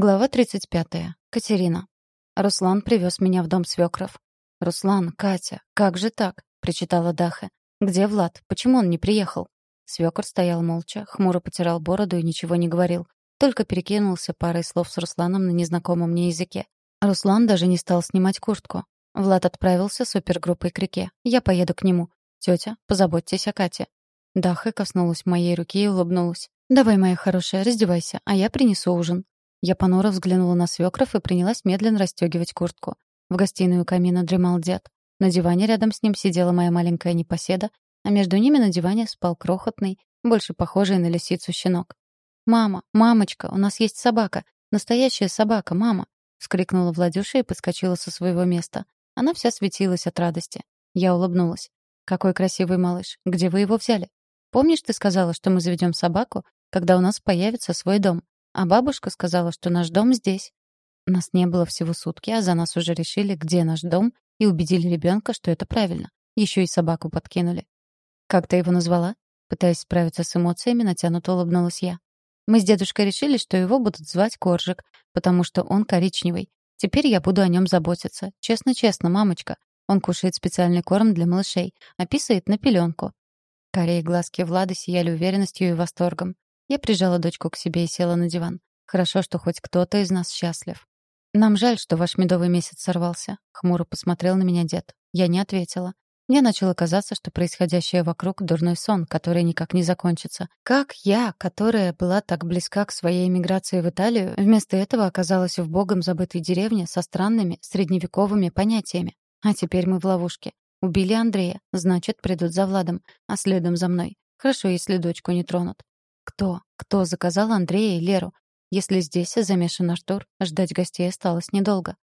Глава 35. Катерина. Руслан привез меня в дом свекров. «Руслан, Катя, как же так?» — причитала Даха. «Где Влад? Почему он не приехал?» Свекор стоял молча, хмуро потирал бороду и ничего не говорил. Только перекинулся парой слов с Русланом на незнакомом мне языке. Руслан даже не стал снимать куртку. Влад отправился с опергруппой к реке. Я поеду к нему. Тетя, позаботьтесь о Кате. Даха коснулась моей руки и улыбнулась. «Давай, моя хорошая, раздевайся, а я принесу ужин». Я понуро взглянула на свекров и принялась медленно расстегивать куртку. В гостиную камина дремал дед. На диване рядом с ним сидела моя маленькая непоседа, а между ними на диване спал крохотный, больше похожий на лисицу щенок. «Мама, мамочка, у нас есть собака! Настоящая собака, мама!» — вскрикнула Владюша и подскочила со своего места. Она вся светилась от радости. Я улыбнулась. «Какой красивый малыш! Где вы его взяли? Помнишь, ты сказала, что мы заведем собаку, когда у нас появится свой дом? А бабушка сказала, что наш дом здесь. Нас не было всего сутки, а за нас уже решили, где наш дом, и убедили ребенка, что это правильно. Еще и собаку подкинули. «Как ты его назвала?» Пытаясь справиться с эмоциями, натянуто улыбнулась я. Мы с дедушкой решили, что его будут звать Коржик, потому что он коричневый. Теперь я буду о нем заботиться. Честно-честно, мамочка. Он кушает специальный корм для малышей, а на пеленку. Карие глазки Влады сияли уверенностью и восторгом. Я прижала дочку к себе и села на диван. Хорошо, что хоть кто-то из нас счастлив. «Нам жаль, что ваш медовый месяц сорвался», — хмуро посмотрел на меня дед. Я не ответила. Мне начало казаться, что происходящее вокруг — дурной сон, который никак не закончится. Как я, которая была так близка к своей эмиграции в Италию, вместо этого оказалась в богом забытой деревне со странными средневековыми понятиями. А теперь мы в ловушке. Убили Андрея, значит, придут за Владом, а следом за мной. Хорошо, если дочку не тронут. Кто? Кто заказал Андрея и Леру? Если здесь замешан Артур, ждать гостей осталось недолго.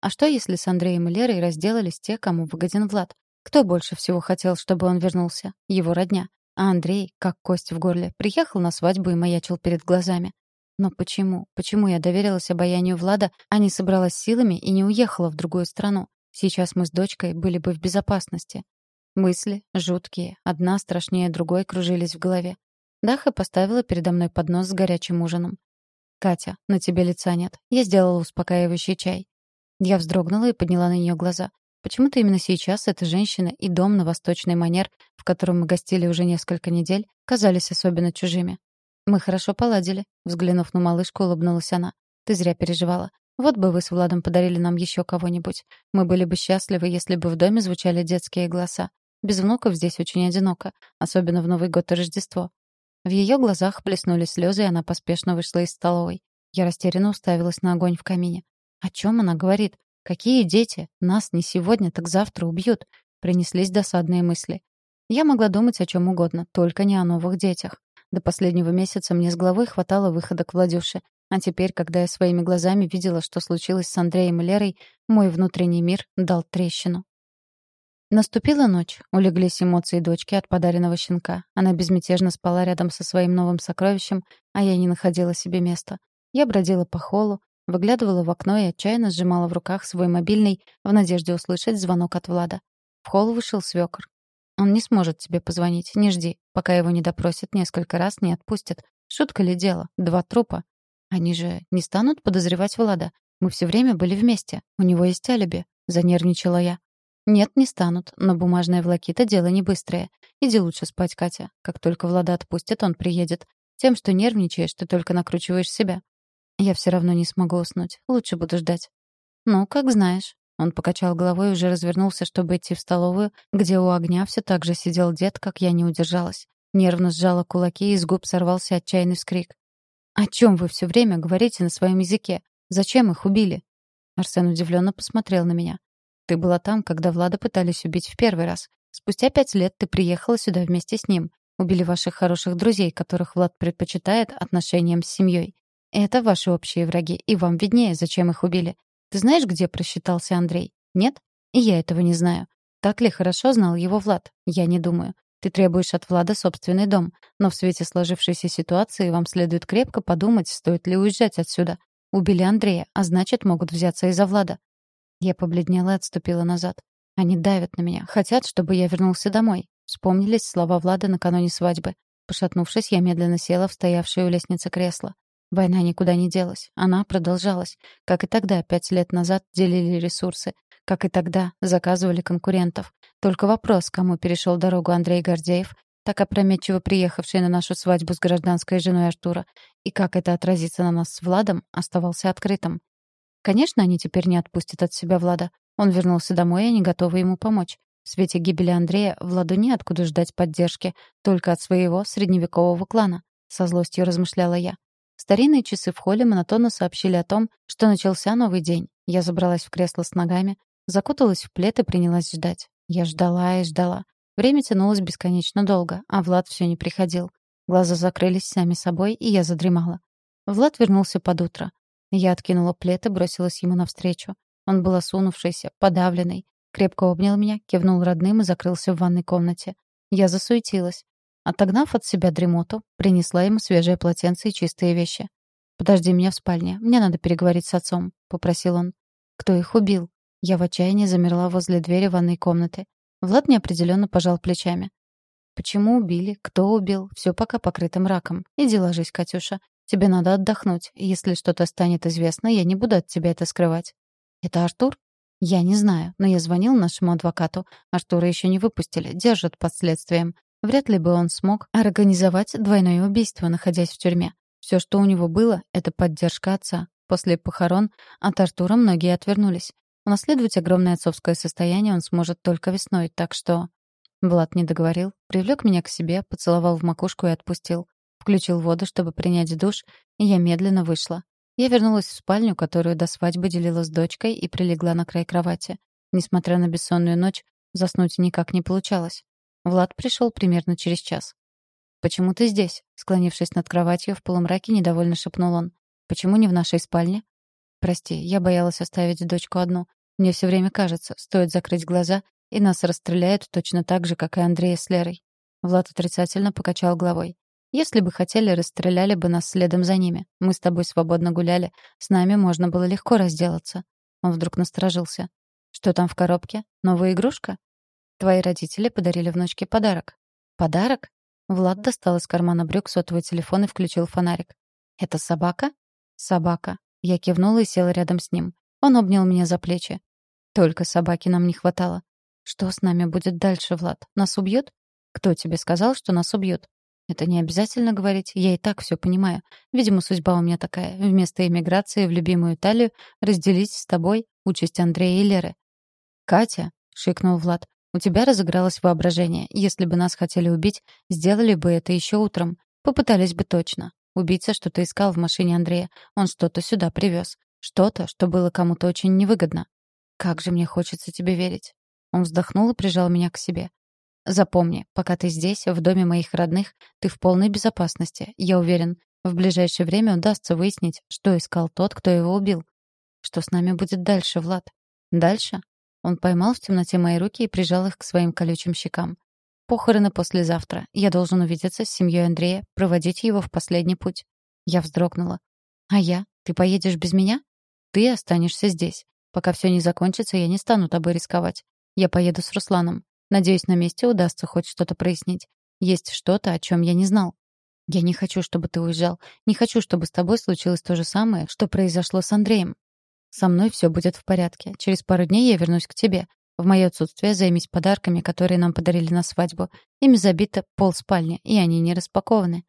А что, если с Андреем и Лерой разделались те, кому выгоден Влад? Кто больше всего хотел, чтобы он вернулся? Его родня. А Андрей, как кость в горле, приехал на свадьбу и маячил перед глазами. Но почему? Почему я доверилась обаянию Влада, а не собралась силами и не уехала в другую страну? Сейчас мы с дочкой были бы в безопасности. Мысли, жуткие, одна страшнее другой, кружились в голове. Даха поставила передо мной поднос с горячим ужином. «Катя, на тебе лица нет. Я сделала успокаивающий чай». Я вздрогнула и подняла на нее глаза. Почему-то именно сейчас эта женщина и дом на восточный манер, в котором мы гостили уже несколько недель, казались особенно чужими. «Мы хорошо поладили», — взглянув на малышку, улыбнулась она. «Ты зря переживала. Вот бы вы с Владом подарили нам еще кого-нибудь. Мы были бы счастливы, если бы в доме звучали детские голоса. Без внуков здесь очень одиноко, особенно в Новый год и Рождество. В ее глазах блеснули слезы, и она поспешно вышла из столовой. Я растерянно уставилась на огонь в камине. О чем она говорит? Какие дети? Нас не сегодня, так завтра убьют. Принеслись досадные мысли. Я могла думать о чем угодно, только не о новых детях. До последнего месяца мне с головой хватало выхода к Владюше. А теперь, когда я своими глазами видела, что случилось с Андреем и Лерой, мой внутренний мир дал трещину. Наступила ночь. Улеглись эмоции дочки от подаренного щенка. Она безмятежно спала рядом со своим новым сокровищем, а я не находила себе места. Я бродила по холлу, выглядывала в окно и отчаянно сжимала в руках свой мобильный в надежде услышать звонок от Влада. В холл вышел свёкор. «Он не сможет тебе позвонить, не жди. Пока его не допросят несколько раз, не отпустят. Шутка ли дело? Два трупа. Они же не станут подозревать Влада. Мы все время были вместе. У него есть алиби», — занервничала я. «Нет, не станут, но бумажная волокита — дело не быстрое. Иди лучше спать, Катя. Как только Влада отпустит, он приедет. Тем, что нервничаешь, ты только накручиваешь себя. Я все равно не смогу уснуть. Лучше буду ждать». «Ну, как знаешь». Он покачал головой и уже развернулся, чтобы идти в столовую, где у огня все так же сидел дед, как я не удержалась. Нервно сжала кулаки, и из губ сорвался отчаянный вскрик. «О чем вы все время говорите на своем языке? Зачем их убили?» Арсен удивленно посмотрел на меня. Ты была там, когда Влада пытались убить в первый раз. Спустя пять лет ты приехала сюда вместе с ним. Убили ваших хороших друзей, которых Влад предпочитает отношениям с семьей. Это ваши общие враги, и вам виднее, зачем их убили. Ты знаешь, где просчитался Андрей? Нет? И я этого не знаю. Так ли хорошо знал его Влад? Я не думаю. Ты требуешь от Влада собственный дом, но в свете сложившейся ситуации вам следует крепко подумать, стоит ли уезжать отсюда. Убили Андрея, а значит, могут взяться из-за Влада. Я побледнела и отступила назад. Они давят на меня, хотят, чтобы я вернулся домой. Вспомнились слова Влада накануне свадьбы. Пошатнувшись, я медленно села в стоявшее у лестницы кресло. Война никуда не делась. Она продолжалась. Как и тогда, пять лет назад, делили ресурсы. Как и тогда, заказывали конкурентов. Только вопрос, кому перешел дорогу Андрей Гордеев, так опрометчиво приехавший на нашу свадьбу с гражданской женой Артура, и как это отразится на нас с Владом, оставался открытым. Конечно, они теперь не отпустят от себя Влада. Он вернулся домой, и они готовы ему помочь. В свете гибели Андрея Владу неоткуда ждать поддержки, только от своего средневекового клана, со злостью размышляла я. Старинные часы в холле монотонно сообщили о том, что начался новый день. Я забралась в кресло с ногами, закуталась в плед и принялась ждать. Я ждала и ждала. Время тянулось бесконечно долго, а Влад все не приходил. Глаза закрылись сами собой, и я задремала. Влад вернулся под утро. Я откинула плед и бросилась ему навстречу. Он был осунувшийся, подавленный. Крепко обнял меня, кивнул родным и закрылся в ванной комнате. Я засуетилась. Отогнав от себя дремоту, принесла ему свежее полотенце и чистые вещи. «Подожди меня в спальне. Мне надо переговорить с отцом», — попросил он. «Кто их убил?» Я в отчаянии замерла возле двери ванной комнаты. Влад неопределенно пожал плечами. «Почему убили? Кто убил? Все пока покрыто мраком. Иди ложись, Катюша. Тебе надо отдохнуть. Если что-то станет известно, я не буду от тебя это скрывать». «Это Артур?» «Я не знаю, но я звонил нашему адвокату. Артура еще не выпустили, держат под следствием. Вряд ли бы он смог организовать двойное убийство, находясь в тюрьме. Все, что у него было, — это поддержка отца. После похорон от Артура многие отвернулись. Унаследовать огромное отцовское состояние он сможет только весной, так что... Влад не договорил, привлек меня к себе, поцеловал в макушку и отпустил. Включил воду, чтобы принять душ, и я медленно вышла. Я вернулась в спальню, которую до свадьбы делила с дочкой, и прилегла на край кровати. Несмотря на бессонную ночь, заснуть никак не получалось. Влад пришел примерно через час. «Почему ты здесь?» Склонившись над кроватью, в полумраке недовольно шепнул он. «Почему не в нашей спальне?» «Прости, я боялась оставить дочку одну. Мне все время кажется, стоит закрыть глаза, и нас расстреляют точно так же, как и Андрея с Лерой». Влад отрицательно покачал головой. «Если бы хотели, расстреляли бы нас следом за ними. Мы с тобой свободно гуляли. С нами можно было легко разделаться». Он вдруг насторожился. «Что там в коробке? Новая игрушка?» Твои родители подарили внучке подарок. Подарок? Влад достал из кармана брюк сотовый телефон и включил фонарик. Это собака? Собака. Я кивнула и села рядом с ним. Он обнял меня за плечи. Только собаки нам не хватало. Что с нами будет дальше, Влад? Нас убьют? Кто тебе сказал, что нас убьют? Это не обязательно говорить, я и так все понимаю. Видимо, судьба у меня такая. Вместо эмиграции в любимую Италию разделить с тобой участь Андрея и Леры. «Катя», — шикнул Влад, у тебя разыгралось воображение. Если бы нас хотели убить, сделали бы это еще утром. Попытались бы точно. Убийца что-то искал в машине Андрея. Он что-то сюда привез. Что-то, что было кому-то очень невыгодно. Как же мне хочется тебе верить. Он вздохнул и прижал меня к себе. Запомни, пока ты здесь, в доме моих родных, ты в полной безопасности. Я уверен, в ближайшее время удастся выяснить, что искал тот, кто его убил. Что с нами будет дальше, Влад? Дальше? Он поймал в темноте мои руки и прижал их к своим колючим щекам. «Похороны послезавтра. Я должен увидеться с семьей Андрея, проводить его в последний путь». Я вздрогнула. «А я? Ты поедешь без меня?» «Ты останешься здесь. Пока все не закончится, я не стану тобой рисковать. Я поеду с Русланом. Надеюсь, на месте удастся хоть что-то прояснить. Есть что-то, о чем я не знал. Я не хочу, чтобы ты уезжал. Не хочу, чтобы с тобой случилось то же самое, что произошло с Андреем. Со мной все будет в порядке. Через пару дней я вернусь к тебе. В мое отсутствие займись подарками, которые нам подарили на свадьбу. Ими забито пол спальни, и они не распакованы.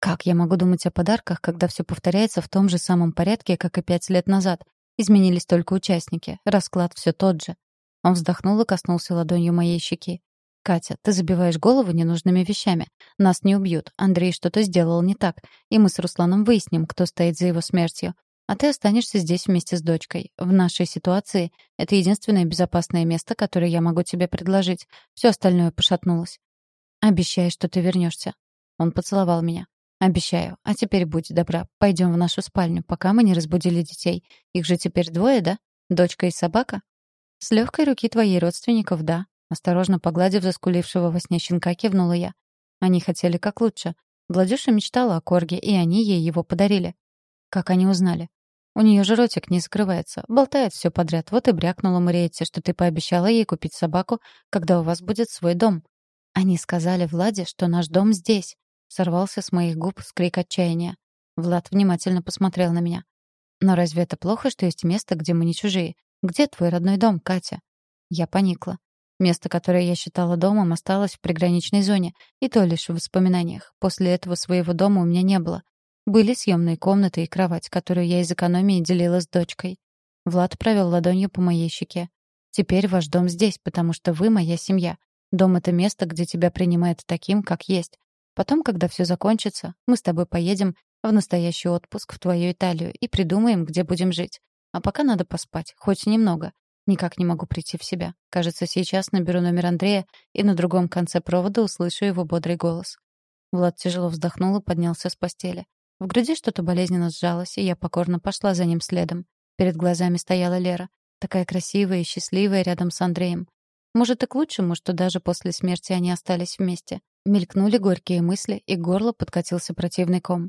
Как я могу думать о подарках, когда все повторяется в том же самом порядке, как и пять лет назад? Изменились только участники. Расклад все тот же. Он вздохнул и коснулся ладонью моей щеки. «Катя, ты забиваешь голову ненужными вещами. Нас не убьют. Андрей что-то сделал не так. И мы с Русланом выясним, кто стоит за его смертью. А ты останешься здесь вместе с дочкой. В нашей ситуации это единственное безопасное место, которое я могу тебе предложить. Все остальное пошатнулось. Обещай, что ты вернешься. Он поцеловал меня. Обещаю. А теперь будь добра, пойдем в нашу спальню, пока мы не разбудили детей. Их же теперь двое, да? Дочка и собака? С легкой руки твоей родственников, да. Осторожно погладив заскулившего во сне щенка, кивнула я. Они хотели как лучше. Владюша мечтала о корге, и они ей его подарили. Как они узнали? У нее же ротик не закрывается. Болтает все подряд. Вот и брякнула Мариетте, что ты пообещала ей купить собаку, когда у вас будет свой дом. Они сказали Владе, что наш дом здесь. Сорвался с моих губ скрик отчаяния. Влад внимательно посмотрел на меня. «Но разве это плохо, что есть место, где мы не чужие? Где твой родной дом, Катя?» Я поникла. Место, которое я считала домом, осталось в приграничной зоне, и то лишь в воспоминаниях. После этого своего дома у меня не было. Были съемные комнаты и кровать, которую я из экономии делила с дочкой. Влад провел ладонью по моей щеке. «Теперь ваш дом здесь, потому что вы моя семья. Дом — это место, где тебя принимают таким, как есть. Потом, когда все закончится, мы с тобой поедем в настоящий отпуск в твою Италию и придумаем, где будем жить. А пока надо поспать, хоть немного. Никак не могу прийти в себя. Кажется, сейчас наберу номер Андрея и на другом конце провода услышу его бодрый голос. Влад тяжело вздохнул и поднялся с постели. В груди что-то болезненно сжалось, и я покорно пошла за ним следом. Перед глазами стояла Лера, такая красивая и счастливая рядом с Андреем. Может, и к лучшему, что даже после смерти они остались вместе. Мелькнули горькие мысли, и к горлу подкатился противный ком.